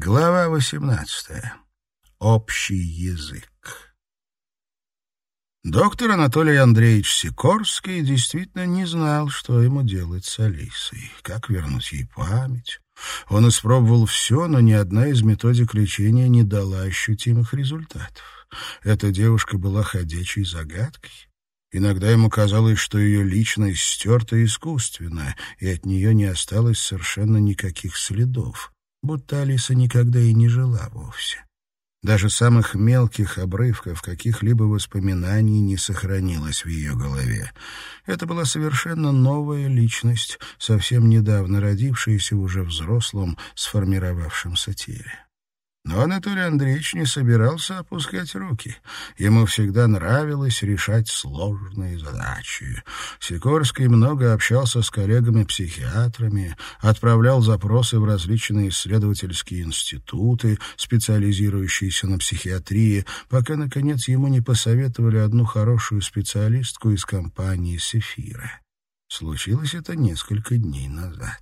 Глава 18. Общий язык. Доктор Анатолий Андреевич Сикорский действительно не знал, что ему делать с Алисой, как вернуть ей память. Он испробовал все, но ни одна из методик лечения не дала ощутимых результатов. Эта девушка была ходячей загадкой. Иногда ему казалось, что ее личность стерта искусственно, и от нее не осталось совершенно никаких следов будто Алиса никогда и не жила вовсе. Даже самых мелких обрывков каких-либо воспоминаний не сохранилось в ее голове. Это была совершенно новая личность, совсем недавно родившаяся уже взрослом, сформировавшемся теле. Но Анатолий Андреевич не собирался опускать руки. Ему всегда нравилось решать сложные задачи. Сикорский много общался с коллегами-психиатрами, отправлял запросы в различные исследовательские институты, специализирующиеся на психиатрии, пока, наконец, ему не посоветовали одну хорошую специалистку из компании «Сефира». Случилось это несколько дней назад.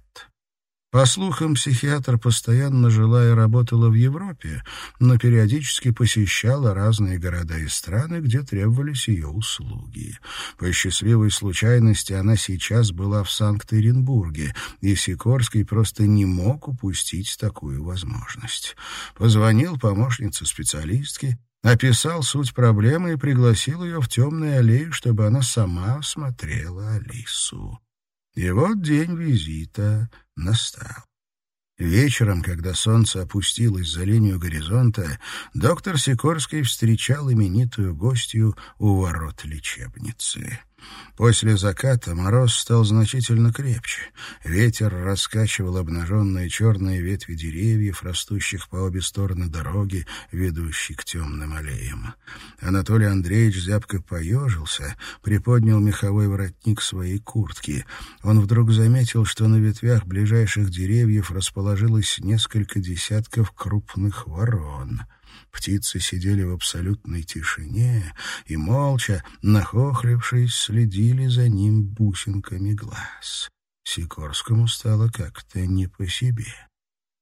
По слухам, психиатр постоянно жила и работала в Европе, но периодически посещала разные города и страны, где требовались ее услуги. По счастливой случайности она сейчас была в Санкт-Петербурге, и Сикорский просто не мог упустить такую возможность. Позвонил помощнице специалистки, описал суть проблемы и пригласил ее в темную аллею, чтобы она сама осмотрела Алису. И вот день визита настал. Вечером, когда солнце опустилось за линию горизонта, доктор Сикорский встречал именитую гостью у ворот лечебницы. После заката мороз стал значительно крепче. Ветер раскачивал обнаженные черные ветви деревьев, растущих по обе стороны дороги, ведущей к темным аллеям. Анатолий Андреевич зябко поежился, приподнял меховой воротник своей куртки. Он вдруг заметил, что на ветвях ближайших деревьев расположилось несколько десятков крупных ворон — Птицы сидели в абсолютной тишине и, молча, нахохлившись, следили за ним бусинками глаз. Сикорскому стало как-то не по себе.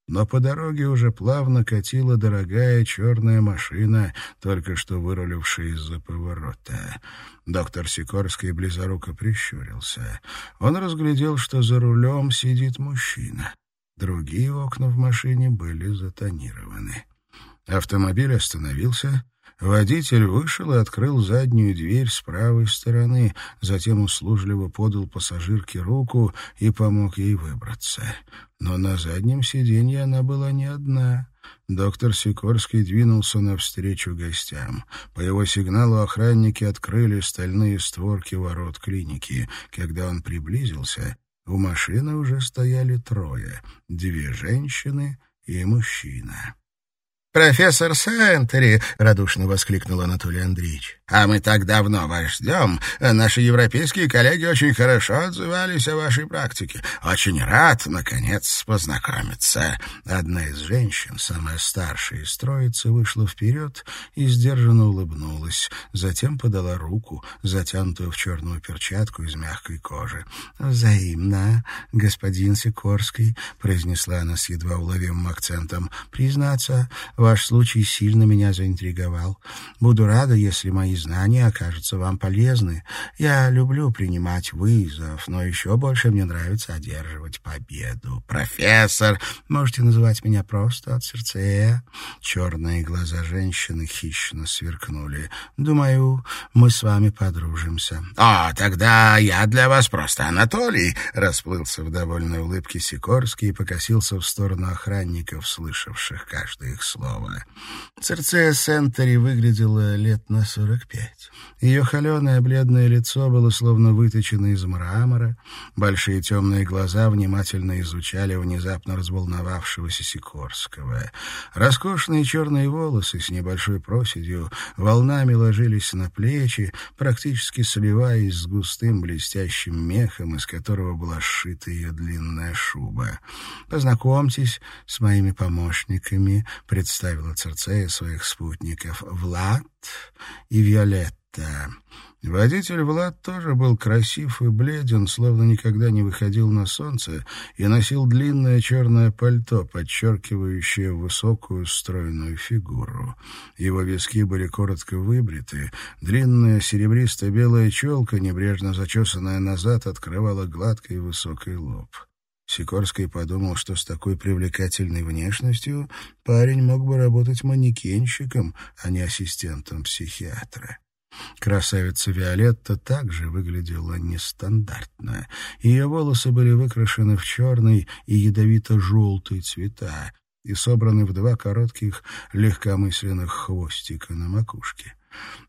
Но по дороге уже плавно катила дорогая черная машина, только что вырулившая из-за поворота. Доктор Сикорский близоруко прищурился. Он разглядел, что за рулем сидит мужчина. Другие окна в машине были затонированы. Автомобиль остановился. Водитель вышел и открыл заднюю дверь с правой стороны, затем услужливо подал пассажирке руку и помог ей выбраться. Но на заднем сиденье она была не одна. Доктор Сикорский двинулся навстречу гостям. По его сигналу охранники открыли стальные створки ворот клиники. Когда он приблизился, у машины уже стояли трое — две женщины и мужчина. «Профессор Сентери!» — радушно воскликнул Анатолий Андреевич. «А мы так давно вас ждем. Наши европейские коллеги очень хорошо отзывались о вашей практике. Очень рад, наконец, познакомиться». Одна из женщин, самая старшая из троицы, вышла вперед и сдержанно улыбнулась. Затем подала руку, затянутую в черную перчатку из мягкой кожи. «Взаимно, господин Сикорский», — произнесла она с едва уловимым акцентом. «Признаться, Ваш случай сильно меня заинтриговал. Буду рада, если мои знания окажутся вам полезны. Я люблю принимать вызов, но еще больше мне нравится одерживать победу. Профессор, можете называть меня просто от сердца. Черные глаза женщины хищно сверкнули. Думаю, мы с вами подружимся. А, тогда я для вас просто Анатолий, расплылся в довольной улыбке Сикорский и покосился в сторону охранников, слышавших каждое их слово. Церцея Сентери выглядела лет на сорок пять. Ее холеное бледное лицо было словно выточено из мрамора. Большие темные глаза внимательно изучали внезапно разволновавшегося Сикорского. Роскошные черные волосы с небольшой проседью волнами ложились на плечи, практически сливаясь с густым блестящим мехом, из которого была сшита ее длинная шуба. «Познакомьтесь с моими помощниками», — представила Церцея своих спутников, «Влад и Виолетта». Водитель Влад тоже был красив и бледен, словно никогда не выходил на солнце, и носил длинное черное пальто, подчеркивающее высокую стройную фигуру. Его виски были коротко выбриты, длинная серебристо-белая челка, небрежно зачесанная назад, открывала гладкий высокий лоб. Сикорский подумал, что с такой привлекательной внешностью парень мог бы работать манекенщиком, а не ассистентом психиатра. Красавица Виолетта также выглядела нестандартно. Ее волосы были выкрашены в черный и ядовито-желтый цвета и собраны в два коротких легкомысленных хвостика на макушке.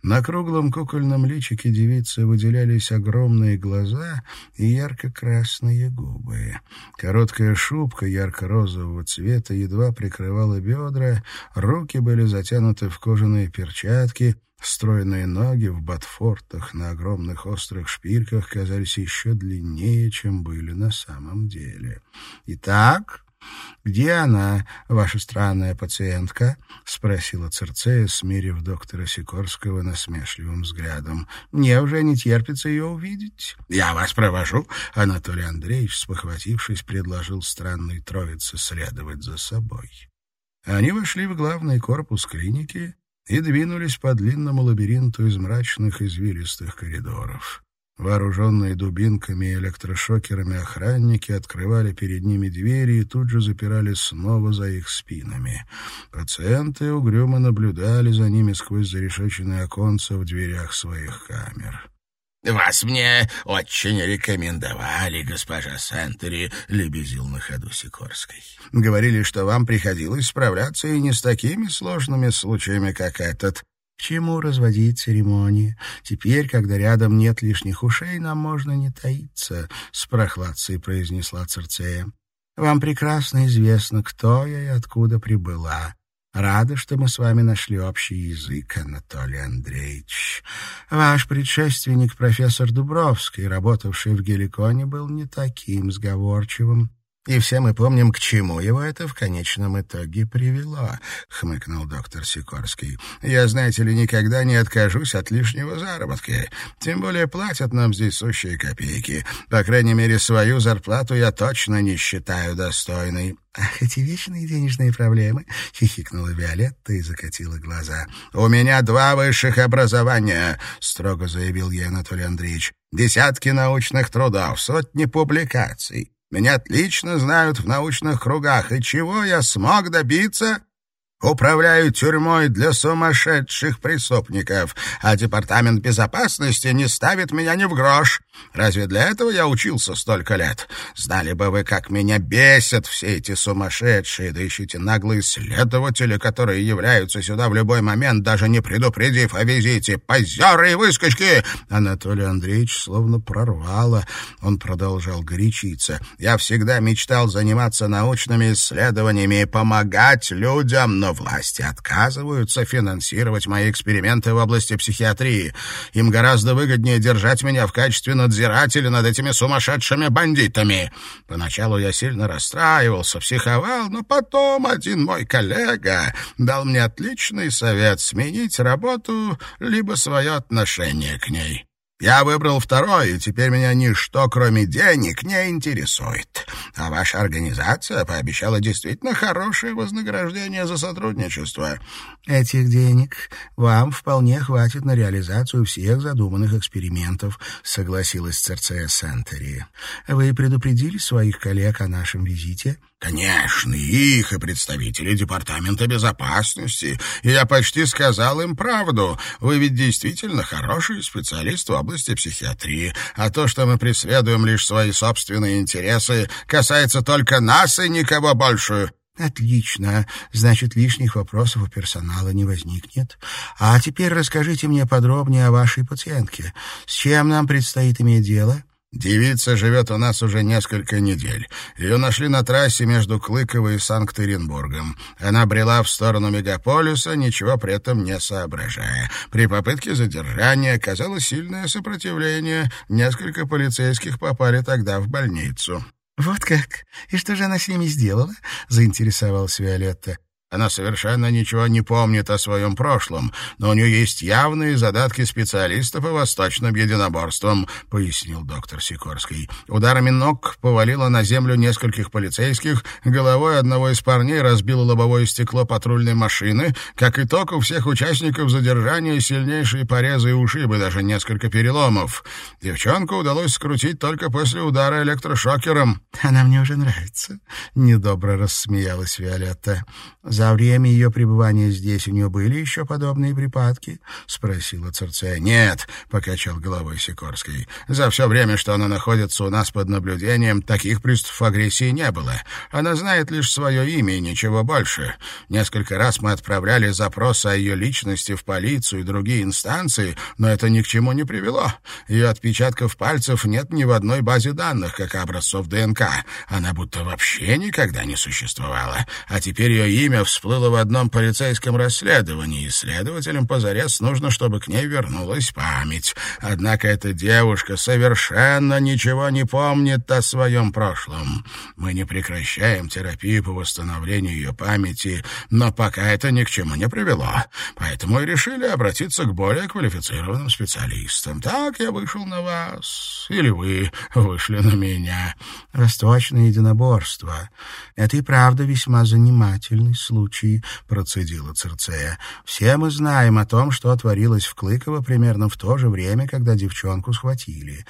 На круглом кукольном личике девицы выделялись огромные глаза и ярко-красные губы. Короткая шубка ярко-розового цвета едва прикрывала бедра, руки были затянуты в кожаные перчатки, Стройные ноги в ботфортах на огромных острых шпильках казались еще длиннее, чем были на самом деле. «Итак, где она, ваша странная пациентка?» — спросила Церцея, смирив доктора Сикорского насмешливым взглядом. «Мне уже не терпится ее увидеть». «Я вас провожу», — Анатолий Андреевич, спохватившись, предложил странной троице следовать за собой. Они вошли в главный корпус клиники и двинулись по длинному лабиринту из мрачных извилистых коридоров. Вооруженные дубинками и электрошокерами охранники открывали перед ними двери и тут же запирали снова за их спинами. Пациенты угрюмо наблюдали за ними сквозь зарешеченные оконца в дверях своих камер. «Вас мне очень рекомендовали, госпожа Сентери», — лебезил на ходу Сикорской. «Говорили, что вам приходилось справляться и не с такими сложными случаями, как этот». «К чему разводить церемонии? Теперь, когда рядом нет лишних ушей, нам можно не таиться», — с прохладцей произнесла Церцея. «Вам прекрасно известно, кто я и откуда прибыла. Рада, что мы с вами нашли общий язык, Анатолий Андреевич. Ваш предшественник, профессор Дубровский, работавший в Геликоне, был не таким сговорчивым. И все мы помним, к чему его это в конечном итоге привело, — хмыкнул доктор Сикорский. Я, знаете ли, никогда не откажусь от лишнего заработка. Тем более платят нам здесь сущие копейки. По крайней мере, свою зарплату я точно не считаю достойной. «Ах, эти вечные денежные проблемы!» — хихикнула Виолетта и закатила глаза. «У меня два высших образования!» — строго заявил ей Анатолий Андреевич. «Десятки научных трудов, сотни публикаций. Меня отлично знают в научных кругах, и чего я смог добиться? Управляю тюрьмой для сумасшедших преступников, а Департамент безопасности не ставит меня ни в грош. Разве для этого я учился столько лет? Знали бы вы, как меня бесят все эти сумасшедшие, да эти наглые следователи, которые являются сюда в любой момент, даже не предупредив о визите. Позеры и выскочки!» Анатолий Андреевич словно прорвало. Он продолжал горячиться. «Я всегда мечтал заниматься научными исследованиями и помогать людям, но власти отказываются финансировать мои эксперименты в области психиатрии. Им гораздо выгоднее держать меня в качестве надзирателя над этими сумасшедшими бандитами. Поначалу я сильно расстраивался, психовал, но потом один мой коллега дал мне отличный совет сменить работу либо свое отношение к ней. Я выбрал второй, и теперь меня ничто, кроме денег, не интересует. А ваша организация пообещала действительно хорошее вознаграждение за сотрудничество. Этих денег вам вполне хватит на реализацию всех задуманных экспериментов, согласилась Церцея Сентери. Вы предупредили своих коллег о нашем визите? Конечно, их и представители Департамента безопасности. Я почти сказал им правду. Вы ведь действительно хороший специалист в области психиатрии. А то, что мы преследуем лишь свои собственные интересы, касается только нас и никого больше. Отлично. Значит, лишних вопросов у персонала не возникнет. А теперь расскажите мне подробнее о вашей пациентке. С чем нам предстоит иметь дело? Девица живет у нас уже несколько недель. Ее нашли на трассе между Клыково и Санкт-Петербургом. Она брела в сторону мегаполиса, ничего при этом не соображая. При попытке задержания оказалось сильное сопротивление. Несколько полицейских попали тогда в больницу. «Вот как? И что же она с ними сделала?» — заинтересовалась Виолетта. Она совершенно ничего не помнит о своем прошлом, но у нее есть явные задатки специалиста по восточным единоборствам», — пояснил доктор Сикорский. Ударами ног повалила на землю нескольких полицейских, головой одного из парней разбила лобовое стекло патрульной машины. Как итог, у всех участников задержания сильнейшие порезы и ушибы, даже несколько переломов. Девчонку удалось скрутить только после удара электрошокером. «Она мне уже нравится», — недобро рассмеялась Виолетта. «За время ее пребывания здесь у нее были еще подобные припадки?» — спросила Церцея. «Нет», — покачал головой Сикорский. «За все время, что она находится у нас под наблюдением, таких приступов агрессии не было. Она знает лишь свое имя и ничего больше. Несколько раз мы отправляли запросы о ее личности в полицию и другие инстанции, но это ни к чему не привело. Ее отпечатков пальцев нет ни в одной базе данных, как образцов ДНК. Она будто вообще никогда не существовала. А теперь ее имя всплыло в одном полицейском расследовании, и следователям позарез нужно, чтобы к ней вернулась память. Однако эта девушка совершенно ничего не помнит о своем прошлом. Мы не прекращаем терапию по восстановлению ее памяти, но пока это ни к чему не привело. Поэтому и решили обратиться к более квалифицированным специалистам. Так я вышел на вас, или вы вышли на меня. Восточное единоборство. Это и правда весьма занимательный случай случай», — процедила Церцея. «Все мы знаем о том, что творилось в Клыково примерно в то же время, когда девчонку схватили.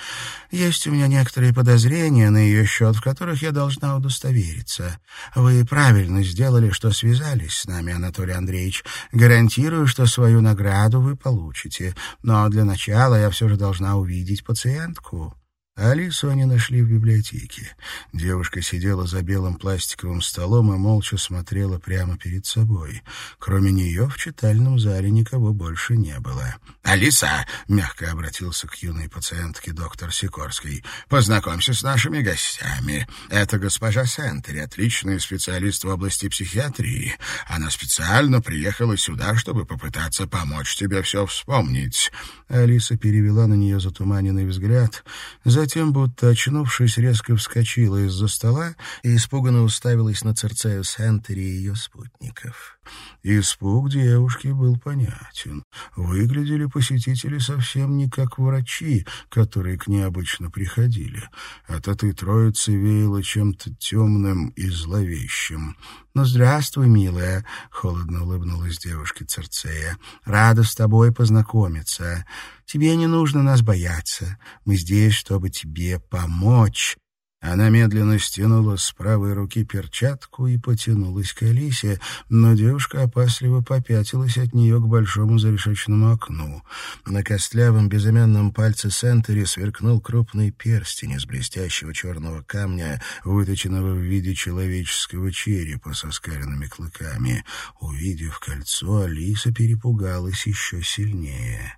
Есть у меня некоторые подозрения на ее счет, в которых я должна удостовериться. Вы правильно сделали, что связались с нами, Анатолий Андреевич. Гарантирую, что свою награду вы получите. Но для начала я все же должна увидеть пациентку». Алису они нашли в библиотеке. Девушка сидела за белым пластиковым столом и молча смотрела прямо перед собой. Кроме нее в читальном зале никого больше не было. «Алиса!» — мягко обратился к юной пациентке доктор Сикорский. «Познакомься с нашими гостями. Это госпожа Сентери, отличный специалист в области психиатрии. Она специально приехала сюда, чтобы попытаться помочь тебе все вспомнить». Алиса перевела на нее затуманенный взгляд — Затем, будто очнувшись, резко вскочила из-за стола и испуганно уставилась на Церцею Сентери и ее спутников. Испуг девушки был понятен. Выглядели посетители совсем не как врачи, которые к ней обычно приходили. От этой троицы веяло чем-то темным и зловещим. «Ну, здравствуй, милая», — холодно улыбнулась девушке Церцея. «Рада с тобой познакомиться. Тебе не нужно нас бояться. Мы здесь, чтобы тебе помочь». Она медленно стянула с правой руки перчатку и потянулась к Алисе, но девушка опасливо попятилась от нее к большому зарешечному окну. На костлявом безымянном пальце Сентери сверкнул крупный перстень из блестящего черного камня, выточенного в виде человеческого черепа со скаленными клыками. Увидев кольцо, Алиса перепугалась еще сильнее.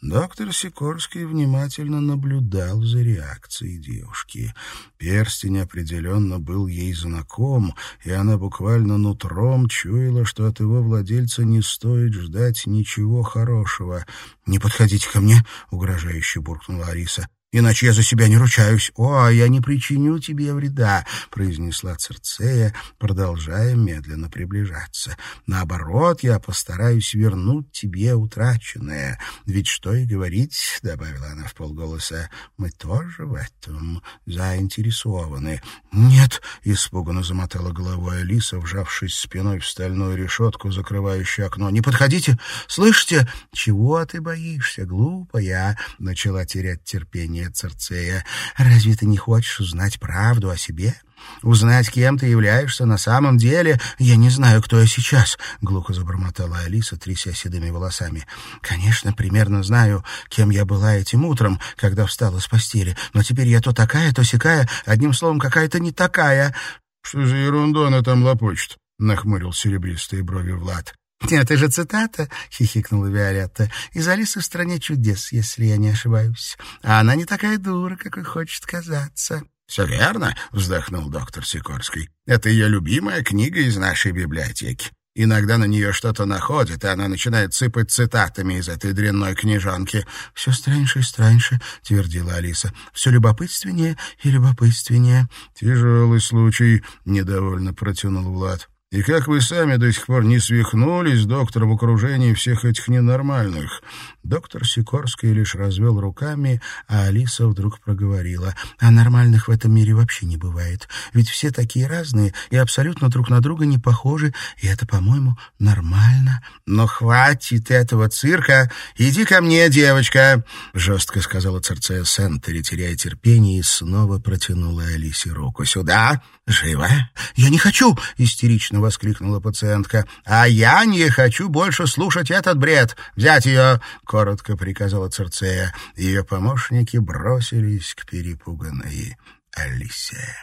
Доктор Сикорский внимательно наблюдал за реакцией девушки. Перстень определенно был ей знаком, и она буквально нутром чуяла, что от его владельца не стоит ждать ничего хорошего. «Не подходите ко мне!» — угрожающе буркнула Ариса иначе я за себя не ручаюсь. О, я не причиню тебе вреда, произнесла Церцея, продолжая медленно приближаться. Наоборот, я постараюсь вернуть тебе утраченное. Ведь что и говорить, добавила она вполголоса, мы тоже в этом заинтересованы. Нет, испуганно замотала головой Алиса, вжавшись спиной в стальную решетку, закрывающую окно. Не подходите, слышите? Чего ты боишься, глупая? начала терять терпение нет, Церцея, разве ты не хочешь узнать правду о себе? Узнать, кем ты являешься на самом деле? Я не знаю, кто я сейчас, — глухо забормотала Алиса, тряся седыми волосами. Конечно, примерно знаю, кем я была этим утром, когда встала с постели, но теперь я то такая, то сякая, одним словом, какая-то не такая. — Что за ерунду она там лопочет? — нахмурил серебристые брови Влад. «Это же цитата», — хихикнула Виолетта, — «из Алисы в стране чудес, если я не ошибаюсь. А она не такая дура, какой хочет казаться». «Все верно», — вздохнул доктор Сикорский. «Это ее любимая книга из нашей библиотеки. Иногда на нее что-то находит, и она начинает сыпать цитатами из этой дрянной книжонки. «Все страньше и страньше», — твердила Алиса. «Все любопытственнее и любопытственнее». «Тяжелый случай», — недовольно протянул Влад. И как вы сами до сих пор не свихнулись, доктор, в окружении всех этих ненормальных?» Доктор Сикорский лишь развел руками, а Алиса вдруг проговорила. «А нормальных в этом мире вообще не бывает. Ведь все такие разные и абсолютно друг на друга не похожи, и это, по-моему, нормально». «Но хватит этого цирка! Иди ко мне, девочка!» — жестко сказала Церцея Сентери, теряя терпение, и снова протянула Алисе руку. «Сюда! Живо!» «Я не хочу!» — истерично воскликнула пациентка. «А я не хочу больше слушать этот бред! Взять ее!» — коротко приказала Церцея. Ее помощники бросились к перепуганной Алисе.